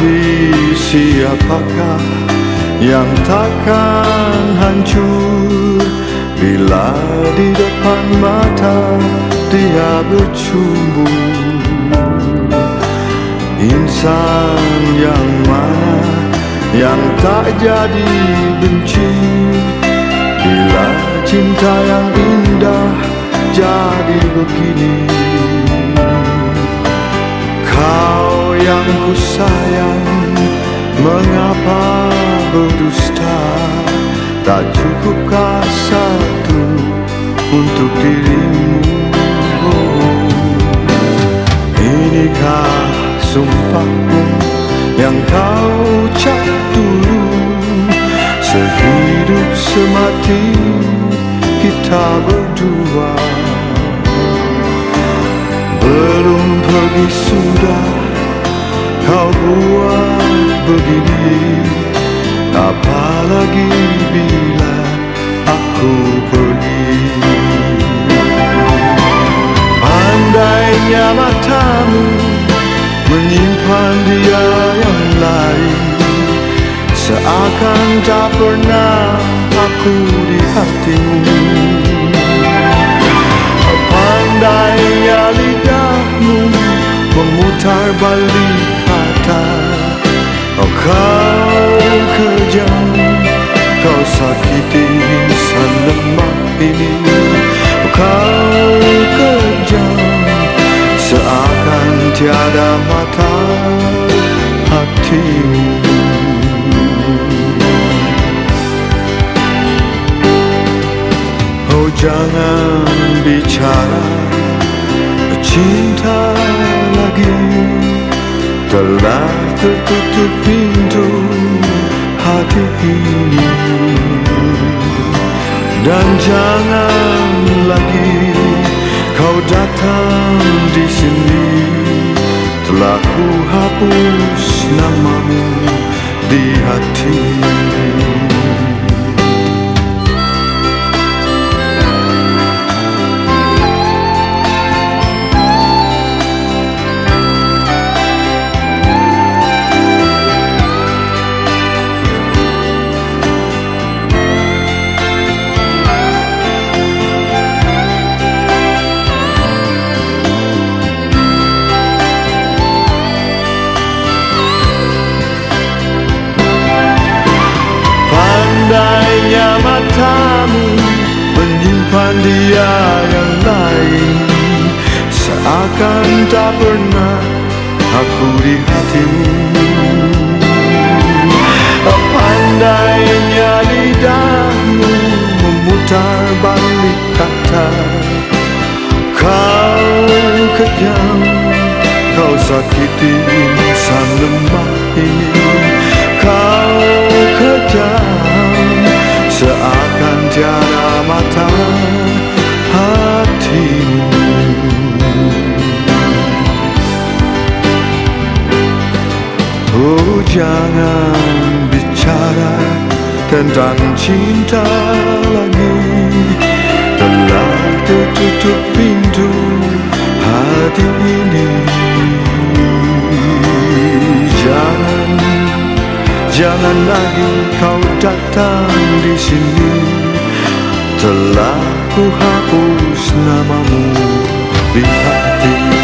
hati siapakah yang takkan hancur? Bila di depan mata dia bercumbu Insan yang mana yang tak jadi benci? Bila cinta yang indah jadi begini yang ku sayang Mengapa berdusta? Tak cukupkah satu untuk dirimu? Inikah sumpahmu yang kau ucap dulu Sehidup semati kita berdua. Belum pergi sudah kau buat begini Apalagi bila aku pergi? Pandainya matamu menyimpan dia yang lain Seakan tak pernah aku di hatimu. Pandainya lidahmu memutar balik Kau sakiti insan lemah ini. Kau kejam Seakan tiada mata hatimu. Oh jangan bicara cinta lagi Telah tertutup pintu Dan jangan lagi kau datang di sini. Telah ku hapus namamu di hati menyimpan dia yang lain. Seakan tak pernah aku di hatimu Pandainya lidahmu memutar balik kata Kau kejam, kau sakiti insan lemah ini. Kau kejam, seakan tiada mata Oh jangan bicara tentang cinta lagi. Telah tertutup pintu hati ini. Jangan, jangan lagi kau datang di sini. Telah ku hapus namamu di hati